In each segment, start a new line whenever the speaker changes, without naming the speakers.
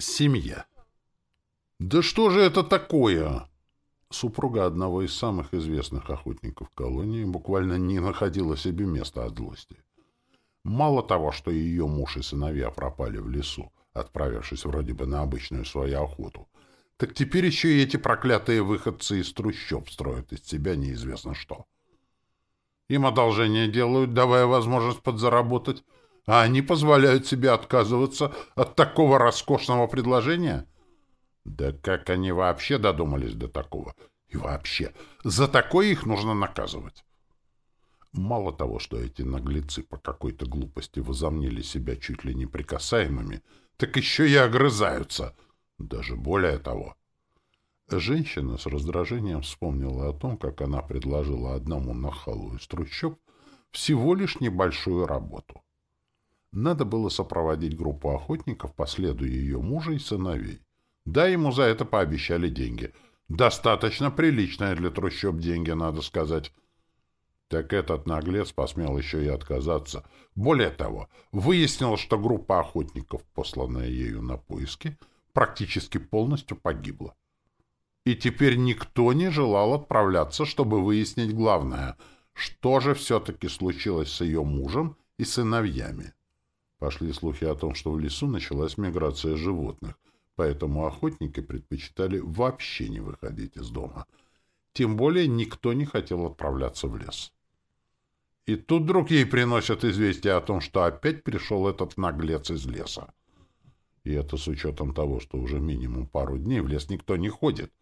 Семья. Да что же это такое? Супруга одного из самых известных охотников колонии буквально не находила себе места от злости. Мало того, что ее муж и сыновья пропали в лесу, отправившись вроде бы на обычную свою охоту, так теперь еще и эти проклятые выходцы из трущоб строят из себя неизвестно что. Им одолжение делают, давая возможность подзаработать, а они позволяют себе отказываться от такого роскошного предложения? Да как они вообще додумались до такого? И вообще, за такое их нужно наказывать. Мало того, что эти наглецы по какой-то глупости возомнили себя чуть ли неприкасаемыми, так еще и огрызаются. Даже более того. Женщина с раздражением вспомнила о том, как она предложила одному нахалу из трущоб всего лишь небольшую работу. Надо было сопроводить группу охотников по следу ее мужа и сыновей. Да, ему за это пообещали деньги. Достаточно приличные для трущоб деньги, надо сказать. Так этот наглец посмел еще и отказаться. Более того, выяснил, что группа охотников, посланная ею на поиски, практически полностью погибла. И теперь никто не желал отправляться, чтобы выяснить главное, что же все-таки случилось с ее мужем и сыновьями. Пошли слухи о том, что в лесу началась миграция животных, поэтому охотники предпочитали вообще не выходить из дома. Тем более никто не хотел отправляться в лес. И тут вдруг ей приносят известие о том, что опять пришел этот наглец из леса. И это с учетом того, что уже минимум пару дней в лес никто не ходит.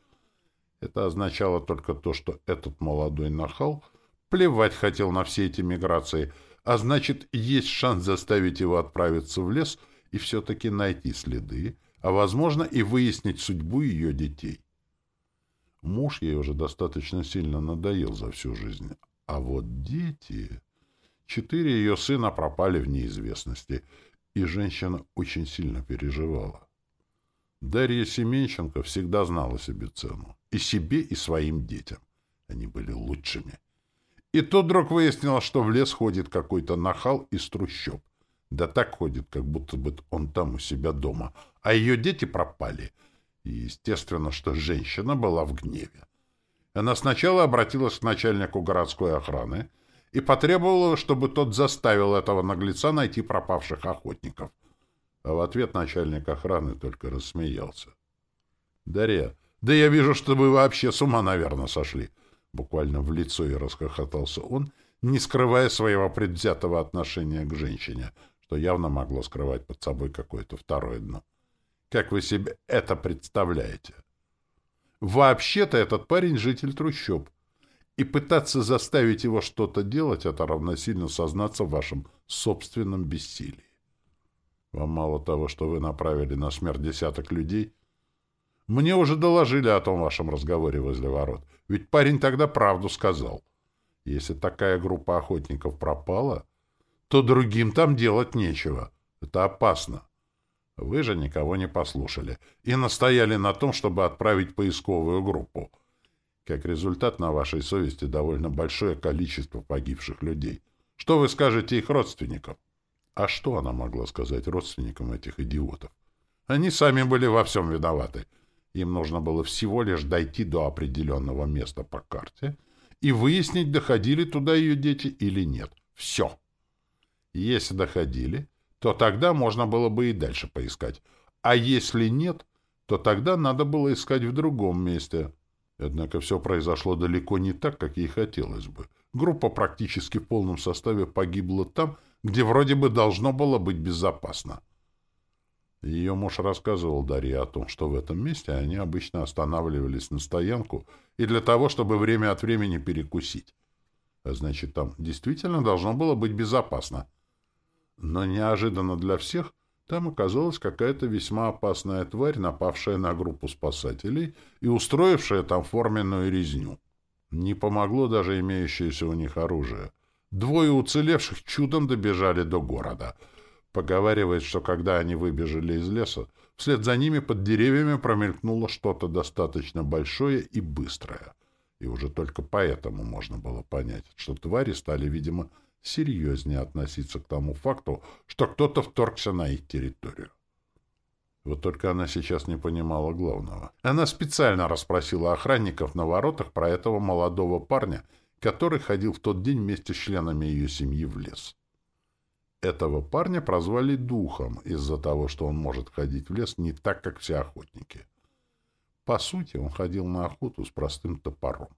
Это означало только то, что этот молодой нахал плевать хотел на все эти миграции — а значит, есть шанс заставить его отправиться в лес и все-таки найти следы, а, возможно, и выяснить судьбу ее детей. Муж ей уже достаточно сильно надоел за всю жизнь. А вот дети... Четыре ее сына пропали в неизвестности, и женщина очень сильно переживала. Дарья Семенченко всегда знала себе цену. И себе, и своим детям. Они были лучшими. И тут вдруг выяснилось, что в лес ходит какой-то нахал из трущоб. Да так ходит, как будто бы он там у себя дома. А ее дети пропали. И естественно, что женщина была в гневе. Она сначала обратилась к начальнику городской охраны и потребовала, чтобы тот заставил этого наглеца найти пропавших охотников. А в ответ начальник охраны только рассмеялся. — Дарья, да я вижу, что вы вообще с ума, наверное, сошли. — Буквально в лицо и расхохотался он, не скрывая своего предвзятого отношения к женщине, что явно могло скрывать под собой какое-то второе дно. Как вы себе это представляете? Вообще-то этот парень житель трущоб. И пытаться заставить его что-то делать — это равносильно сознаться в вашем собственном бессилии. Вам мало того, что вы направили на смерть десяток людей, мне уже доложили о том вашем разговоре возле ворот. Ведь парень тогда правду сказал. Если такая группа охотников пропала, то другим там делать нечего. Это опасно. Вы же никого не послушали и настояли на том, чтобы отправить поисковую группу. Как результат, на вашей совести довольно большое количество погибших людей. Что вы скажете их родственникам? А что она могла сказать родственникам этих идиотов? Они сами были во всем виноваты. Им нужно было всего лишь дойти до определенного места по карте и выяснить, доходили туда ее дети или нет. Все. Если доходили, то тогда можно было бы и дальше поискать. А если нет, то тогда надо было искать в другом месте. Однако все произошло далеко не так, как ей хотелось бы. Группа практически в полном составе погибла там, где вроде бы должно было быть безопасно. Ее муж рассказывал Дарье о том, что в этом месте они обычно останавливались на стоянку и для того, чтобы время от времени перекусить. А значит, там действительно должно было быть безопасно. Но неожиданно для всех там оказалась какая-то весьма опасная тварь, напавшая на группу спасателей и устроившая там форменную резню. Не помогло даже имеющееся у них оружие. Двое уцелевших чудом добежали до города — Поговаривает, что когда они выбежали из леса, вслед за ними под деревьями промелькнуло что-то достаточно большое и быстрое. И уже только поэтому можно было понять, что твари стали, видимо, серьезнее относиться к тому факту, что кто-то вторгся на их территорию. Вот только она сейчас не понимала главного. Она специально расспросила охранников на воротах про этого молодого парня, который ходил в тот день вместе с членами ее семьи в лес. Этого парня прозвали Духом из-за того, что он может ходить в лес не так, как все охотники. По сути, он ходил на охоту с простым топором.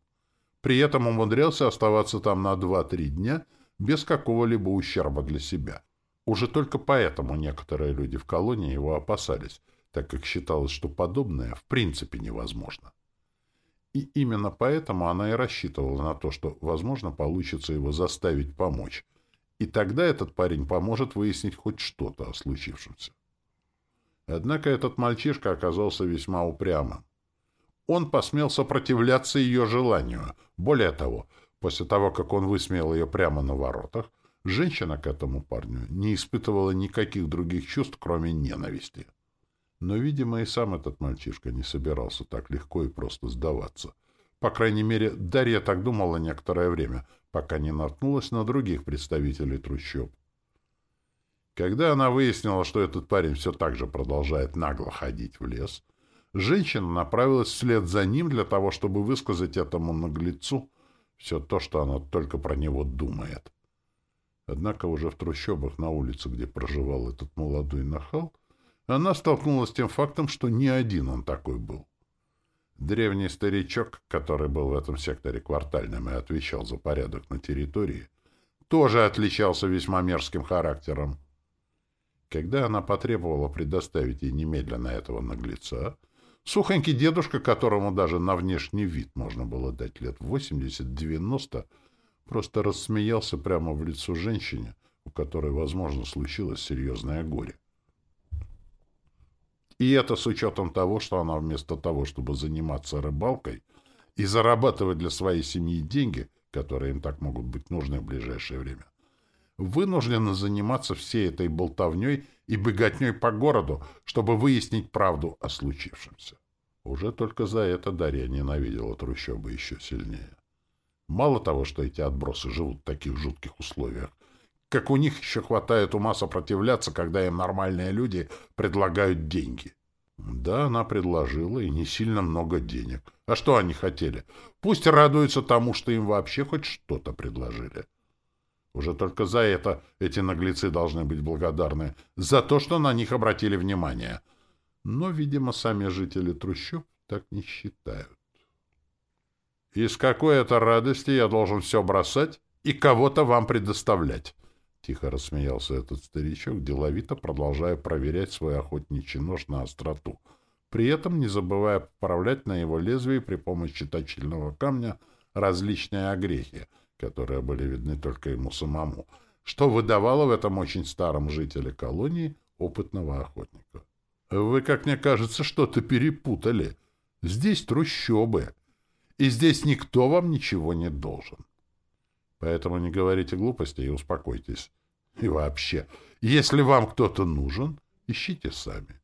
При этом умудрялся оставаться там на 2-3 дня без какого-либо ущерба для себя. Уже только поэтому некоторые люди в колонии его опасались, так как считалось, что подобное в принципе невозможно. И именно поэтому она и рассчитывала на то, что, возможно, получится его заставить помочь. И тогда этот парень поможет выяснить хоть что-то о случившемся. Однако этот мальчишка оказался весьма упрямым. Он посмел сопротивляться ее желанию. Более того, после того, как он высмеял ее прямо на воротах, женщина к этому парню не испытывала никаких других чувств, кроме ненависти. Но, видимо, и сам этот мальчишка не собирался так легко и просто сдаваться. По крайней мере, Дарья так думала некоторое время, пока не наткнулась на других представителей трущоб. Когда она выяснила, что этот парень все так же продолжает нагло ходить в лес, Женщина направилась вслед за ним для того, чтобы высказать этому наглецу все то, что она только про него думает. Однако уже в трущобах на улице, где проживал этот молодой нахал, она столкнулась с тем фактом, что не один он такой был. Древний старичок, который был в этом секторе квартальным и отвечал за порядок на территории, тоже отличался весьма мерзким характером. Когда она потребовала предоставить ей немедленно этого наглеца, Сухонький дедушка, которому даже на внешний вид можно было дать лет 80-90, просто рассмеялся прямо в лицо женщине, у которой, возможно, случилось серьезное горе. И это с учетом того, что она вместо того, чтобы заниматься рыбалкой и зарабатывать для своей семьи деньги, которые им так могут быть нужны в ближайшее время, вынуждена заниматься всей этой болтовней и беготней по городу, чтобы выяснить правду о случившемся. Уже только за это Дарья ненавидела трущобы еще сильнее. Мало того, что эти отбросы живут в таких жутких условиях, как у них еще хватает ума сопротивляться, когда им нормальные люди предлагают деньги. Да, она предложила, и не сильно много денег. А что они хотели? Пусть радуются тому, что им вообще хоть что-то предложили. Уже только за это эти наглецы должны быть благодарны, за то, что на них обратили внимание. Но, видимо, сами жители трущоб так не считают. И с какой это радости я должен все бросать и кого-то вам предоставлять? Тихо рассмеялся этот старичок, деловито продолжая проверять свой охотничий нож на остроту, при этом не забывая поправлять на его лезвии при помощи точильного камня различные огрехи — которые были видны только ему самому, что выдавало в этом очень старом жителе колонии опытного охотника. «Вы, как мне кажется, что-то перепутали. Здесь трущобы, и здесь никто вам ничего не должен. Поэтому не говорите глупости и успокойтесь. И вообще, если вам кто-то нужен, ищите сами.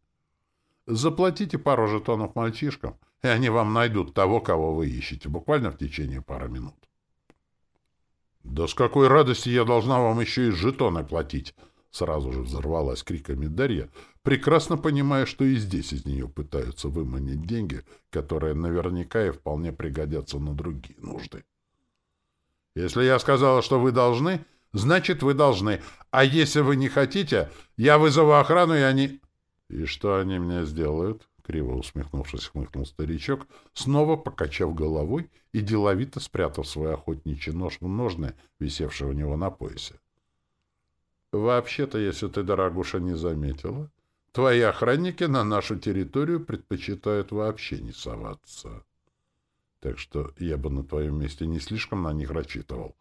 Заплатите пару жетонов мальчишкам, и они вам найдут того, кого вы ищете, буквально в течение пары минут. «Да с какой радости я должна вам еще и жетоны платить!» Сразу же взорвалась криками Дарья, прекрасно понимая, что и здесь из нее пытаются выманить деньги, которые наверняка и вполне пригодятся на другие нужды. «Если я сказала, что вы должны, значит, вы должны. А если вы не хотите, я вызову охрану, и они...» «И что они мне сделают?» Криво усмехнувшись, хмыкнул старичок, снова покачав головой и деловито спрятав свой охотничий нож в ножны, висевший у него на поясе. «Вообще-то, если ты, дорогуша, не заметила, твои охранники на нашу территорию предпочитают вообще не соваться. Так что я бы на твоем месте не слишком на них рассчитывал.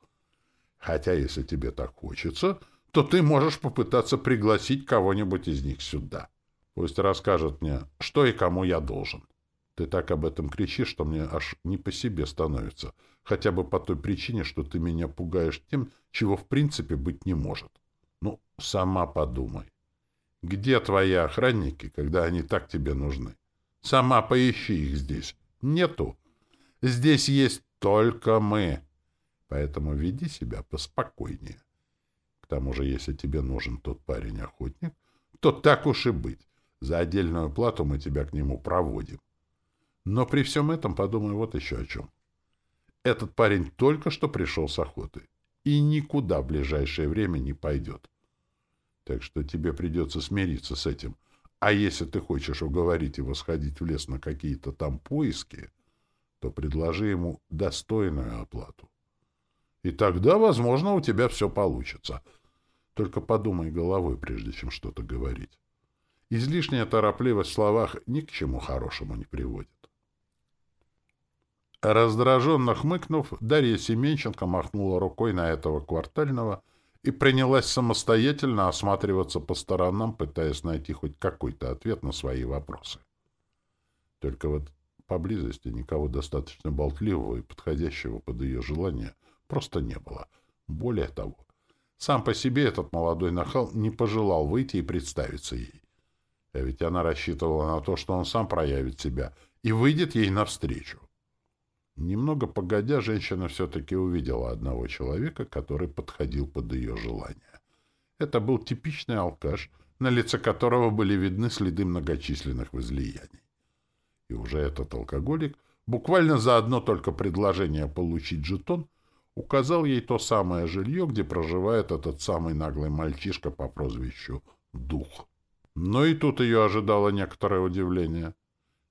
Хотя, если тебе так хочется, то ты можешь попытаться пригласить кого-нибудь из них сюда». Пусть расскажет мне, что и кому я должен. Ты так об этом кричишь, что мне аж не по себе становится. Хотя бы по той причине, что ты меня пугаешь тем, чего в принципе быть не может. Ну, сама подумай. Где твои охранники, когда они так тебе нужны? Сама поищи их здесь. Нету. Здесь есть только мы. Поэтому веди себя поспокойнее. К тому же, если тебе нужен тот парень-охотник, то так уж и быть. За отдельную плату мы тебя к нему проводим. Но при всем этом подумай вот еще о чем. Этот парень только что пришел с охоты и никуда в ближайшее время не пойдет. Так что тебе придется смириться с этим. А если ты хочешь уговорить его сходить в лес на какие-то там поиски, то предложи ему достойную оплату. И тогда, возможно, у тебя все получится. Только подумай головой, прежде чем что-то говорить. Излишняя торопливость в словах ни к чему хорошему не приводит. Раздраженно хмыкнув, Дарья Семенченко махнула рукой на этого квартального и принялась самостоятельно осматриваться по сторонам, пытаясь найти хоть какой-то ответ на свои вопросы. Только вот поблизости никого достаточно болтливого и подходящего под ее желание просто не было. Более того, сам по себе этот молодой нахал не пожелал выйти и представиться ей. А ведь она рассчитывала на то, что он сам проявит себя и выйдет ей навстречу. Немного погодя, женщина все-таки увидела одного человека, который подходил под ее желание. Это был типичный алкаш, на лице которого были видны следы многочисленных возлияний. И уже этот алкоголик, буквально за одно только предложение получить жетон, указал ей то самое жилье, где проживает этот самый наглый мальчишка по прозвищу Дух. Но и тут ее ожидало некоторое удивление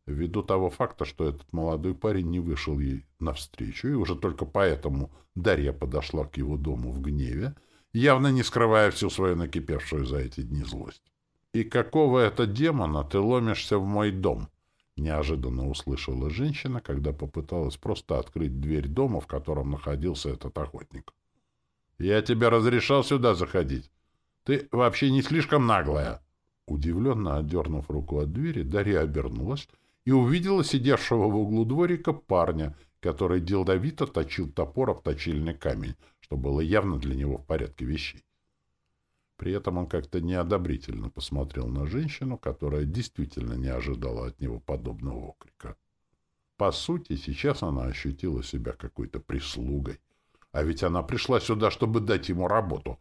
ввиду того факта, что этот молодой парень не вышел ей навстречу, и уже только поэтому Дарья подошла к его дому в гневе, явно не скрывая всю свою накипевшую за эти дни злость. «И какого это демона ты ломишься в мой дом?» Неожиданно услышала женщина, когда попыталась просто открыть дверь дома, в котором находился этот охотник. «Я тебе разрешал сюда заходить. Ты вообще не слишком наглая?» Удивленно отдернув руку от двери, Дарья обернулась и увидела сидевшего в углу дворика парня, который деловито точил топор об точильный камень, что было явно для него в порядке вещей. При этом он как-то неодобрительно посмотрел на женщину, которая действительно не ожидала от него подобного окрика. По сути, сейчас она ощутила себя какой-то прислугой. А ведь она пришла сюда, чтобы дать ему работу.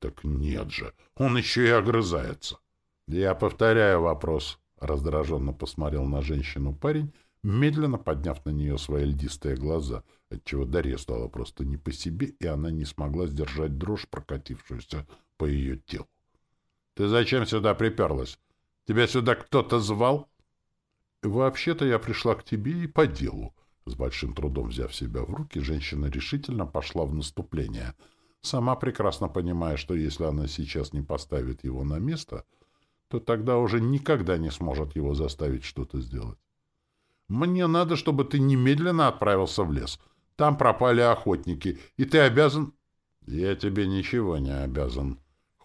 Так нет же, он еще и огрызается. Я повторяю вопрос. Раздраженно посмотрел на женщину парень, медленно подняв на нее свои льдистые глаза, отчего Дарья стала просто не по себе, и она не смогла сдержать дрожь, прокатившуюся по ее телу. — Ты зачем сюда приперлась? Тебя сюда кто-то звал? — Вообще-то я пришла к тебе и по делу. С большим трудом взяв себя в руки, женщина решительно пошла в наступление, сама прекрасно понимая, что если она сейчас не поставит его на место — то тогда уже никогда не сможет его заставить что-то сделать. Мне надо, чтобы ты немедленно отправился в лес. Там пропали охотники, и ты обязан... Я тебе ничего не обязан.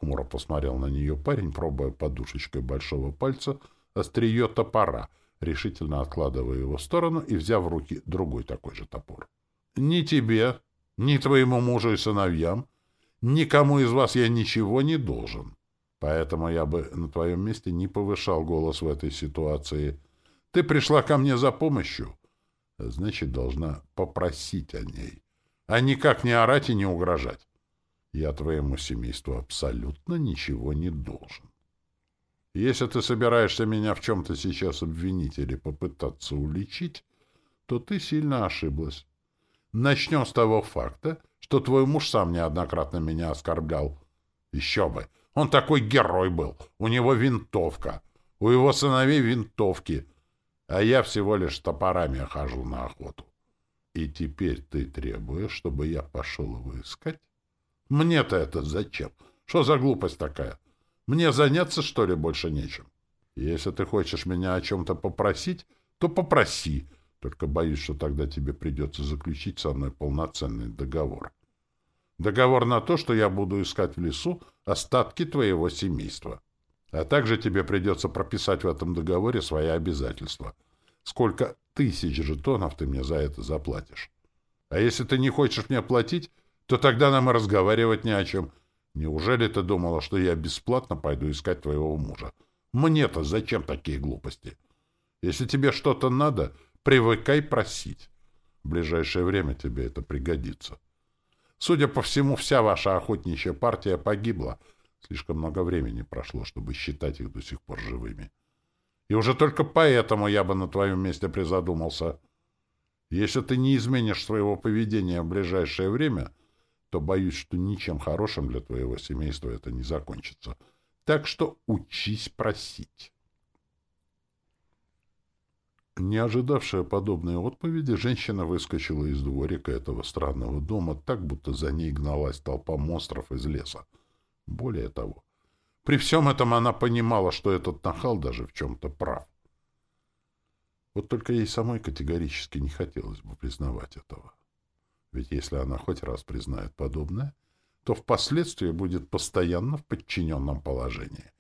Хмуро посмотрел на нее парень, пробуя подушечкой большого пальца острие топора, решительно откладывая его в сторону и взяв в руки другой такой же топор. Ни тебе, ни твоему мужу и сыновьям, никому из вас я ничего не должен. Поэтому я бы на твоем месте не повышал голос в этой ситуации. Ты пришла ко мне за помощью, значит, должна попросить о ней, а никак не орать и не угрожать. Я твоему семейству абсолютно ничего не должен. Если ты собираешься меня в чем-то сейчас обвинить или попытаться уличить, то ты сильно ошиблась. Начнем с того факта, что твой муж сам неоднократно меня оскорблял. Еще бы! Он такой герой был. У него винтовка. У его сыновей винтовки. А я всего лишь топорами хожу на охоту. И теперь ты требуешь, чтобы я пошел его искать? Мне-то это зачем? Что за глупость такая? Мне заняться, что ли, больше нечем? Если ты хочешь меня о чем-то попросить, то попроси. Только боюсь, что тогда тебе придется заключить со мной полноценный договор. Договор на то, что я буду искать в лесу остатки твоего семейства. А также тебе придется прописать в этом договоре свои обязательства. Сколько тысяч жетонов ты мне за это заплатишь. А если ты не хочешь мне платить, то тогда нам и разговаривать не о чем. Неужели ты думала, что я бесплатно пойду искать твоего мужа? Мне-то зачем такие глупости? Если тебе что-то надо, привыкай просить. В ближайшее время тебе это пригодится. Судя по всему, вся ваша охотничья партия погибла. Слишком много времени прошло, чтобы считать их до сих пор живыми. И уже только поэтому я бы на твоем месте призадумался. Если ты не изменишь своего поведения в ближайшее время, то боюсь, что ничем хорошим для твоего семейства это не закончится. Так что учись просить. Не ожидавшая подобной отповеди, женщина выскочила из дворика этого странного дома так, будто за ней гналась толпа монстров из леса. Более того, при всем этом она понимала, что этот нахал даже в чем-то прав. Вот только ей самой категорически не хотелось бы признавать этого. Ведь если она хоть раз признает подобное, то впоследствии будет постоянно в подчиненном положении.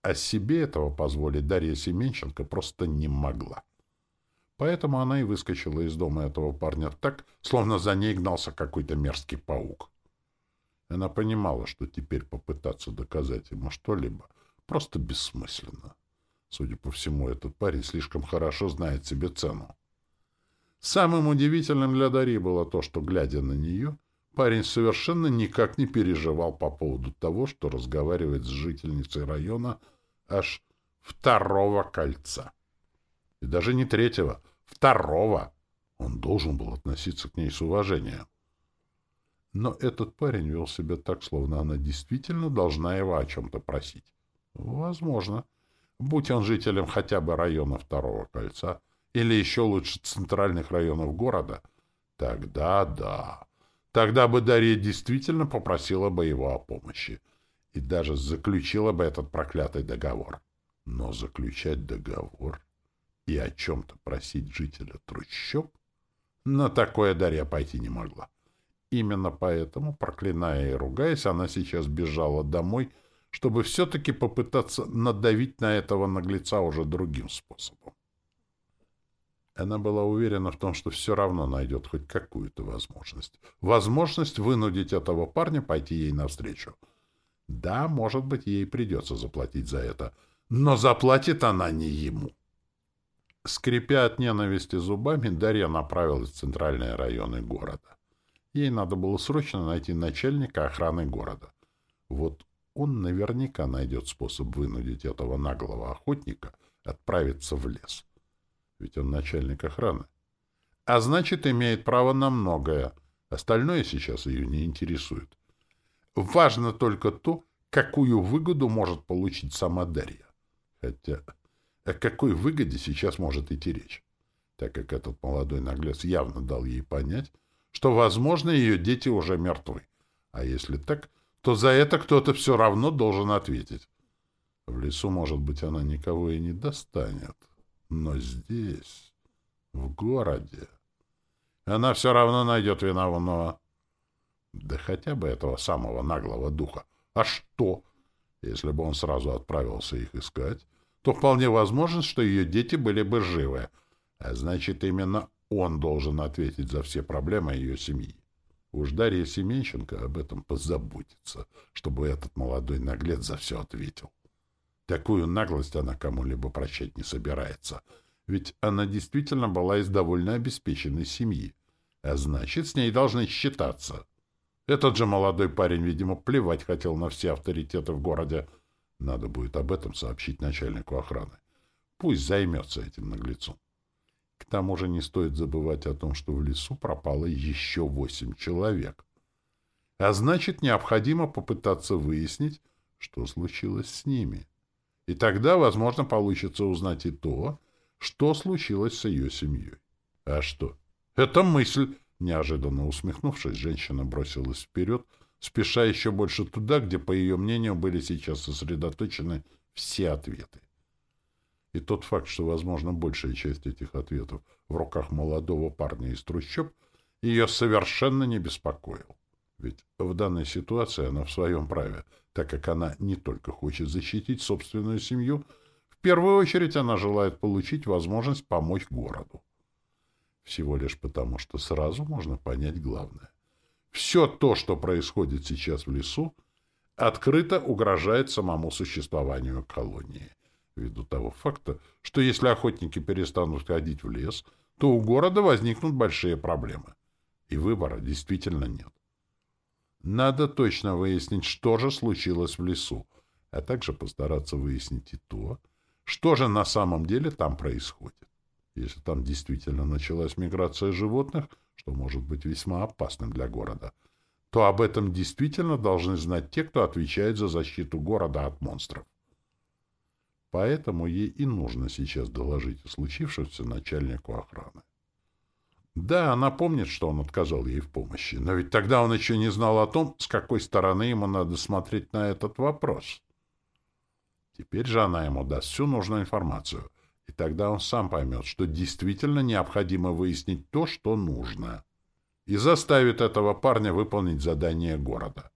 А себе этого позволить Дарья Семенченко просто не могла. Поэтому она и выскочила из дома этого парня так, словно за ней гнался какой-то мерзкий паук. Она понимала, что теперь попытаться доказать ему что-либо просто бессмысленно. Судя по всему, этот парень слишком хорошо знает себе цену. Самым удивительным для Дарьи было то, что, глядя на нее, парень совершенно никак не переживал по поводу того, что разговаривает с жительницей района аж второго кольца. И даже не третьего, Второго. Он должен был относиться к ней с уважением. Но этот парень вел себя так, словно она действительно должна его о чем-то просить. Возможно. Будь он жителем хотя бы района Второго кольца, или еще лучше центральных районов города, тогда да. Тогда бы Дарья действительно попросила бы его о помощи и даже заключила бы этот проклятый договор. Но заключать договор и о чем-то просить жителя трущоб, на такое Дарья пойти не могла. Именно поэтому, проклиная и ругаясь, она сейчас бежала домой, чтобы все-таки попытаться надавить на этого наглеца уже другим способом. Она была уверена в том, что все равно найдет хоть какую-то возможность. Возможность вынудить этого парня пойти ей навстречу. Да, может быть, ей придется заплатить за это, но заплатит она не ему. Скрипя от ненависти зубами, Дарья направилась в центральные районы города. Ей надо было срочно найти начальника охраны города. Вот он наверняка найдет способ вынудить этого наглого охотника отправиться в лес. Ведь он начальник охраны. А значит, имеет право на многое. Остальное сейчас ее не интересует. Важно только то, какую выгоду может получить сама Дарья. Хотя... О какой выгоде сейчас может идти речь? Так как этот молодой наглец явно дал ей понять, что, возможно, ее дети уже мертвы. А если так, то за это кто-то все равно должен ответить. В лесу, может быть, она никого и не достанет. Но здесь, в городе, она все равно найдет виновного. Да хотя бы этого самого наглого духа. А что, если бы он сразу отправился их искать? то вполне возможно, что ее дети были бы живы. А значит, именно он должен ответить за все проблемы ее семьи. Уж Дарья Семенченко об этом позаботится, чтобы этот молодой наглец за все ответил. Такую наглость она кому-либо прощать не собирается, ведь она действительно была из довольно обеспеченной семьи, а значит, с ней должны считаться. Этот же молодой парень, видимо, плевать хотел на все авторитеты в городе, надо будет об этом сообщить начальнику охраны. Пусть займется этим наглецом. К тому же не стоит забывать о том, что в лесу пропало еще восемь человек. А значит, необходимо попытаться выяснить, что случилось с ними. И тогда, возможно, получится узнать и то, что случилось с ее семьей. А что? Это мысль! Неожиданно усмехнувшись, женщина бросилась вперед, спеша еще больше туда, где, по ее мнению, были сейчас сосредоточены все ответы. И тот факт, что, возможно, большая часть этих ответов в руках молодого парня из трущоб, ее совершенно не беспокоил. Ведь в данной ситуации она в своем праве, так как она не только хочет защитить собственную семью, в первую очередь она желает получить возможность помочь городу. Всего лишь потому, что сразу можно понять главное. Все то, что происходит сейчас в лесу, открыто угрожает самому существованию колонии, ввиду того факта, что если охотники перестанут ходить в лес, то у города возникнут большие проблемы, и выбора действительно нет. Надо точно выяснить, что же случилось в лесу, а также постараться выяснить и то, что же на самом деле там происходит. Если там действительно началась миграция животных, что может быть весьма опасным для города, то об этом действительно должны знать те, кто отвечает за защиту города от монстров. Поэтому ей и нужно сейчас доложить о случившемся начальнику охраны. Да, она помнит, что он отказал ей в помощи, но ведь тогда он еще не знал о том, с какой стороны ему надо смотреть на этот вопрос. Теперь же она ему даст всю нужную информацию, и тогда он сам поймет, что действительно необходимо выяснить то, что нужно, и заставит этого парня выполнить задание города.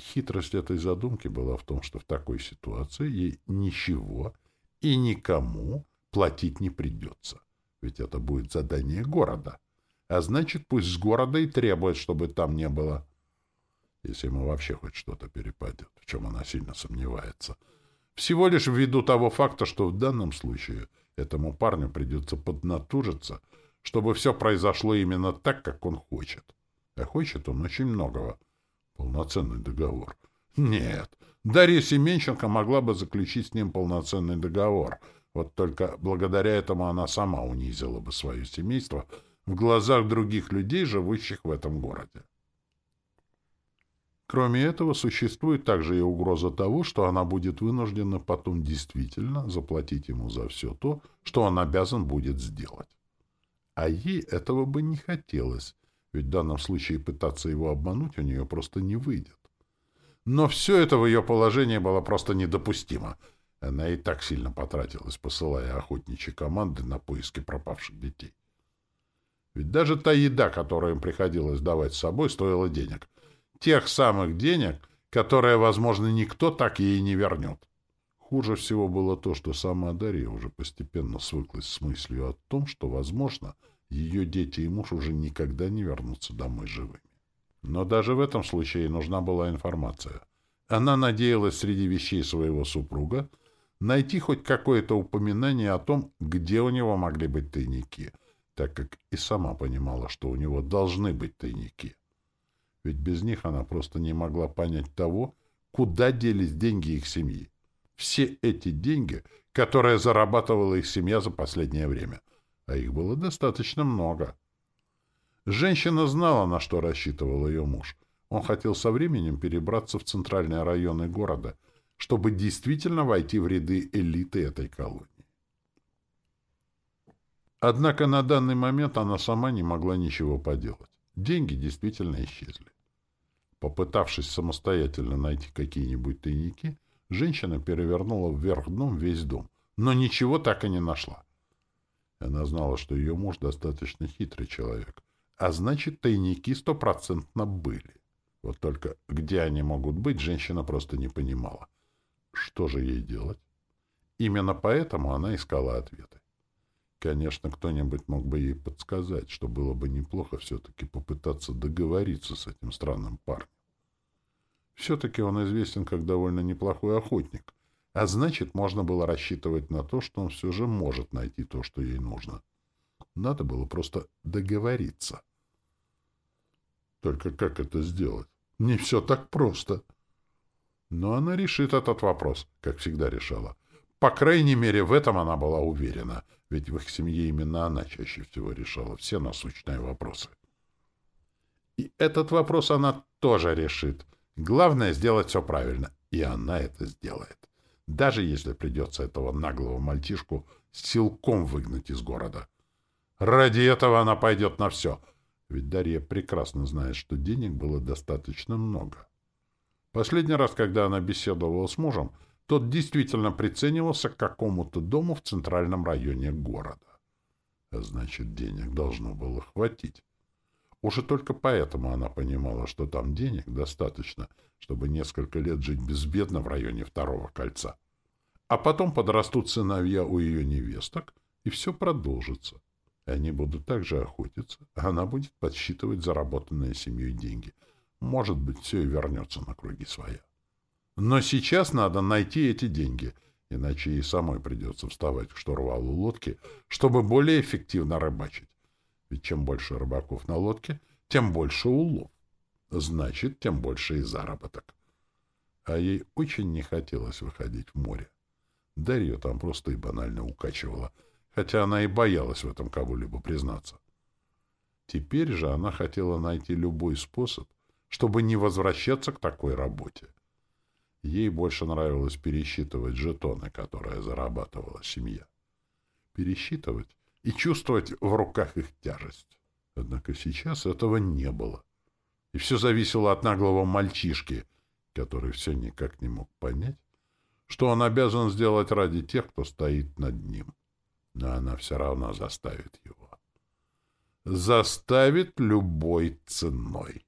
Хитрость этой задумки была в том, что в такой ситуации ей ничего и никому платить не придется. Ведь это будет задание города. А значит, пусть с города и требует, чтобы там не было. Если ему вообще хоть что-то перепадет, в чем она сильно сомневается. Всего лишь ввиду того факта, что в данном случае этому парню придется поднатужиться, чтобы все произошло именно так, как он хочет. А хочет он очень многого. Полноценный договор. Нет, Дарья Семенченко могла бы заключить с ним полноценный договор — вот только благодаря этому она сама унизила бы свое семейство в глазах других людей, живущих в этом городе. Кроме этого, существует также и угроза того, что она будет вынуждена потом действительно заплатить ему за все то, что он обязан будет сделать. А ей этого бы не хотелось, ведь в данном случае пытаться его обмануть у нее просто не выйдет. Но все это в ее положении было просто недопустимо — она и так сильно потратилась, посылая охотничьи команды на поиски пропавших детей. Ведь даже та еда, которую им приходилось давать с собой, стоила денег. Тех самых денег, которые, возможно, никто так ей не вернет. Хуже всего было то, что сама Дарья уже постепенно свыклась с мыслью о том, что, возможно, ее дети и муж уже никогда не вернутся домой живыми. Но даже в этом случае нужна была информация. Она надеялась среди вещей своего супруга найти хоть какое-то упоминание о том, где у него могли быть тайники, так как и сама понимала, что у него должны быть тайники. Ведь без них она просто не могла понять того, куда делись деньги их семьи. Все эти деньги, которые зарабатывала их семья за последнее время. А их было достаточно много. Женщина знала, на что рассчитывал ее муж. Он хотел со временем перебраться в центральные районы города — чтобы действительно войти в ряды элиты этой колонии. Однако на данный момент она сама не могла ничего поделать. Деньги действительно исчезли. Попытавшись самостоятельно найти какие-нибудь тайники, женщина перевернула вверх дном весь дом, но ничего так и не нашла. Она знала, что ее муж достаточно хитрый человек, а значит, тайники стопроцентно были. Вот только где они могут быть, женщина просто не понимала. Что же ей делать? Именно поэтому она искала ответы. Конечно, кто-нибудь мог бы ей подсказать, что было бы неплохо все-таки попытаться договориться с этим странным парнем. Все-таки он известен как довольно неплохой охотник, а значит, можно было рассчитывать на то, что он все же может найти то, что ей нужно. Надо было просто договориться. Только как это сделать? Не все так просто. — но она решит этот вопрос, как всегда решала. По крайней мере, в этом она была уверена, ведь в их семье именно она чаще всего решала все насущные вопросы. И этот вопрос она тоже решит. Главное — сделать все правильно, и она это сделает. Даже если придется этого наглого мальчишку силком выгнать из города. Ради этого она пойдет на все, ведь Дарья прекрасно знает, что денег было достаточно много. Последний раз, когда она беседовала с мужем, тот действительно приценивался к какому-то дому в центральном районе города. А значит, денег должно было хватить. Уже только поэтому она понимала, что там денег достаточно, чтобы несколько лет жить безбедно в районе второго кольца. А потом подрастут сыновья у ее невесток, и все продолжится. Они будут также охотиться, а она будет подсчитывать заработанные семьей деньги — может быть, все и вернется на круги своя. Но сейчас надо найти эти деньги, иначе ей самой придется вставать к штурвалу лодки, чтобы более эффективно рыбачить. Ведь чем больше рыбаков на лодке, тем больше улов. Значит, тем больше и заработок. А ей очень не хотелось выходить в море. Дарью там просто и банально укачивала, хотя она и боялась в этом кого-либо признаться. Теперь же она хотела найти любой способ, чтобы не возвращаться к такой работе. Ей больше нравилось пересчитывать жетоны, которые зарабатывала семья. Пересчитывать и чувствовать в руках их тяжесть. Однако сейчас этого не было. И все зависело от наглого мальчишки, который все никак не мог понять, что он обязан сделать ради тех, кто стоит над ним. Но она все равно заставит его. Заставит любой ценой.